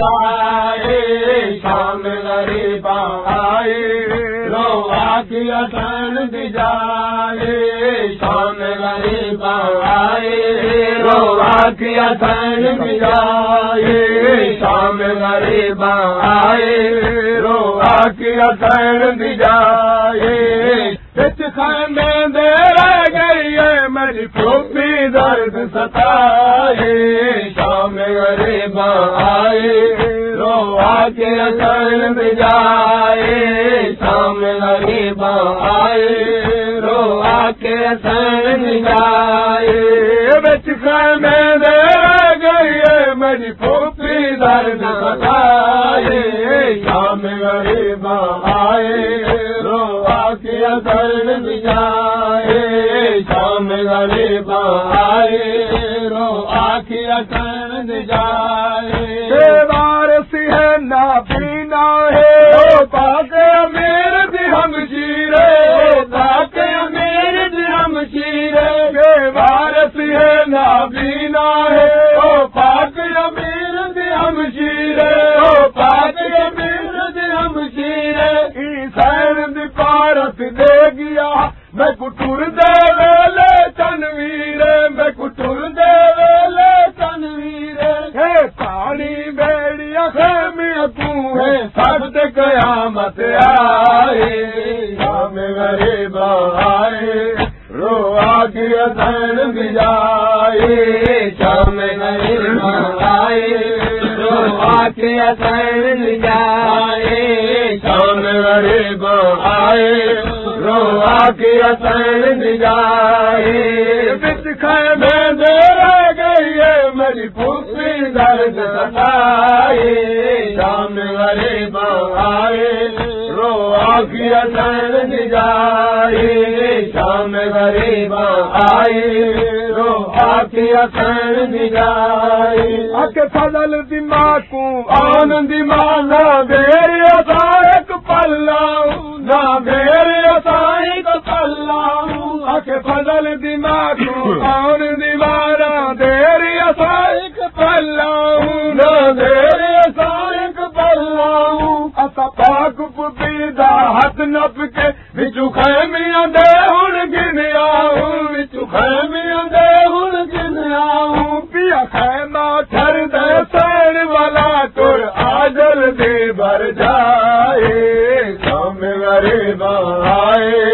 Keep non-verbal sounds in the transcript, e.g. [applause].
جائے شام غریب آئے رو آخیا سن دی جائے شام غریب آئے رو آخیا سن دی جائے شام غریب آئے رو آخیا سن دی جائے۔ بچ خانے دے رہ گئی ہے میری پھوپھی درد ستائے۔ شام غریب آئے رو آ کے اثر بجائے شام غریب آئے رو آ کے اثر بجائے بچ خانے دے گئی میری پھوپھی درد ستائے شام غریب آئے رو آ کے اثر بجائے شام غریب آئے۔ رو آخی اٹھن جائے وارس ہے نہ پینا ہے پاک امیر بھی ہم شیرے پاک امیر بھی ہم شیرے بے وارس ہے نہ پینا ہے پاک امیر بھی ہم شیرے او پاک امیر بھی ہم شیرے سین دی پارت دے گیا۔ میں کٹور دے ویلے تنویر میں خیمیا ہے۔ سب تے قیامت آئے، شام غریب آئے رو آگے دین بجائے شام غریب آئے رو آگے دین بجائے شام غریب آئے رو آگے دین بجائے بچ خیمے دے رہ گئی ہے میری پوسی درد ستائے شام غریب آئے رو آگے دین بجائے شام غریب آئے رو آگے دین بجائے آکے فضل دماغ کو آن دماغ نہ دیر سارک پلا نہ کے فضل دماغ کون [coughs] دیوارا دیر سائک پلاؤں دیر سائک پلاؤں اصا پاک پپیدا ہت نپ کے بچو خیمیاں دے ہوں گنیا ہوں بچو خیمیاں دے ہن گنیا ہوں پیا خیما ٹھر دے سین والا تر آجل دی بر جائے۔ سامنے غریب آئے۔